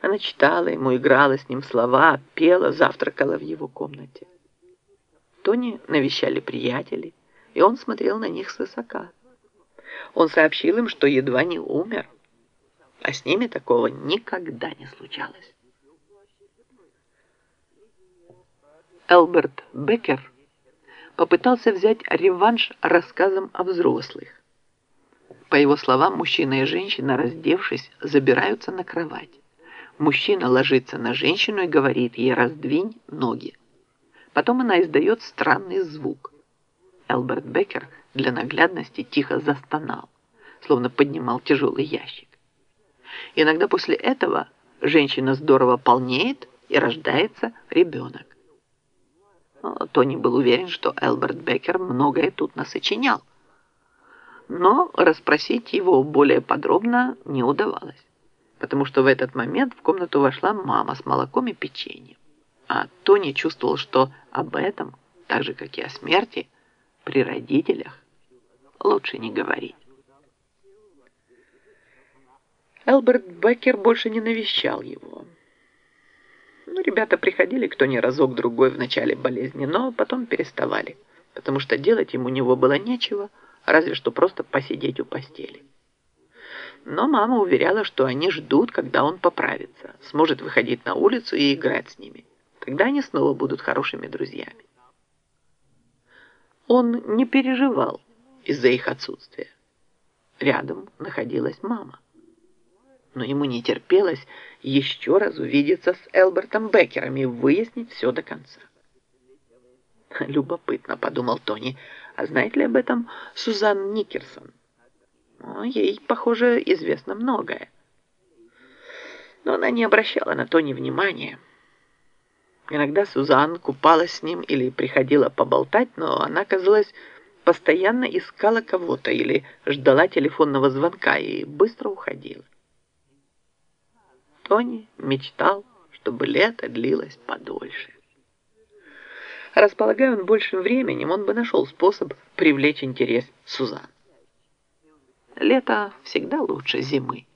Она читала ему, играла с ним слова, пела, завтракала в его комнате. Тони навещали приятелей, и он смотрел на них свысока. Он сообщил им, что едва не умер, а с ними такого никогда не случалось. Элберт Беккер попытался взять реванш рассказом о взрослых. По его словам, мужчина и женщина, раздевшись, забираются на кровать. Мужчина ложится на женщину и говорит ей «раздвинь ноги». Потом она издает странный звук. Элберт Беккер для наглядности тихо застонал, словно поднимал тяжелый ящик. Иногда после этого женщина здорово полнеет и рождается ребенок. Тони был уверен, что Элберт Беккер многое тут насочинял. Но расспросить его более подробно не удавалось, потому что в этот момент в комнату вошла мама с молоком и печеньем. А Тони чувствовал, что об этом, так же, как и о смерти, при родителях лучше не говорить. Элберт Беккер больше не навещал его. Ну, ребята приходили кто не разок-другой в начале болезни, но потом переставали, потому что делать ему у него было нечего, разве что просто посидеть у постели. Но мама уверяла, что они ждут, когда он поправится, сможет выходить на улицу и играть с ними. Тогда они снова будут хорошими друзьями. Он не переживал из-за их отсутствия. Рядом находилась мама но ему не терпелось еще раз увидеться с Элбертом Беккером и выяснить все до конца. «Любопытно», — подумал Тони, — «а знает ли об этом Сузан Никерсон? Ей, похоже, известно многое». Но она не обращала на Тони внимания. Иногда Сузан купалась с ним или приходила поболтать, но она, казалось, постоянно искала кого-то или ждала телефонного звонка и быстро уходила. Тони мечтал, чтобы лето длилось подольше. Располагая он большим временем, он бы нашел способ привлечь интерес Сузан. Лето всегда лучше зимы.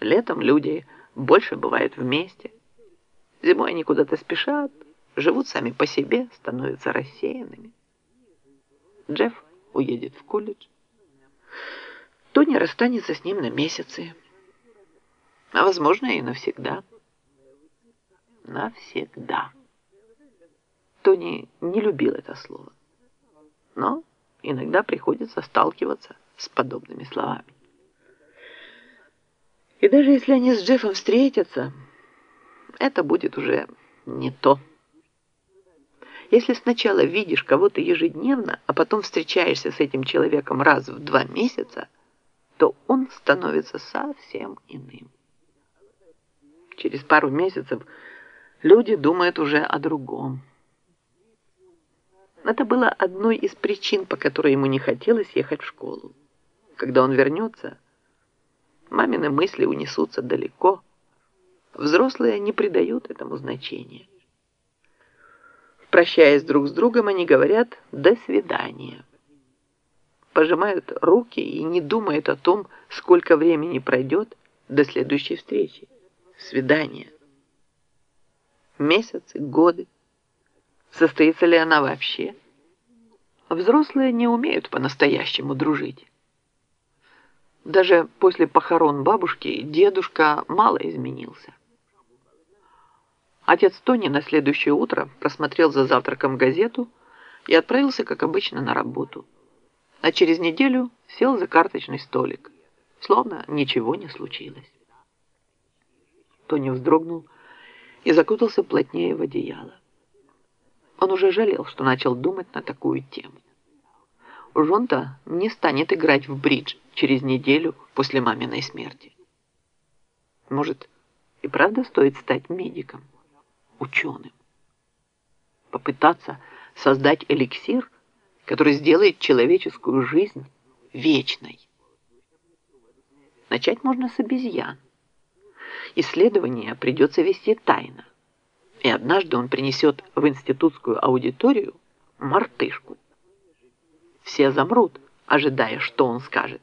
Летом люди больше бывают вместе. Зимой они куда-то спешат, живут сами по себе, становятся рассеянными. Джефф уедет в колледж. Тони расстанется с ним на месяцы а возможно и навсегда. Навсегда. Тони не любил это слово, но иногда приходится сталкиваться с подобными словами. И даже если они с Джеффом встретятся, это будет уже не то. Если сначала видишь кого-то ежедневно, а потом встречаешься с этим человеком раз в два месяца, то он становится совсем иным. Через пару месяцев люди думают уже о другом. Это было одной из причин, по которой ему не хотелось ехать в школу. Когда он вернется, мамины мысли унесутся далеко. Взрослые не придают этому значения. Прощаясь друг с другом, они говорят «до свидания». Пожимают руки и не думают о том, сколько времени пройдет до следующей встречи свидание. Месяцы, годы. Состоится ли она вообще? Взрослые не умеют по-настоящему дружить. Даже после похорон бабушки дедушка мало изменился. Отец Тони на следующее утро просмотрел за завтраком газету и отправился, как обычно, на работу. А через неделю сел за карточный столик, словно ничего не случилось. Тони вздрогнул и закутался плотнее в одеяло. Он уже жалел, что начал думать на такую тему. Уж он-то не станет играть в бридж через неделю после маминой смерти. Может, и правда стоит стать медиком, ученым? Попытаться создать эликсир, который сделает человеческую жизнь вечной. Начать можно с обезьян. Исследование придется вести тайно. И однажды он принесет в институтскую аудиторию мартышку. Все замрут, ожидая, что он скажет.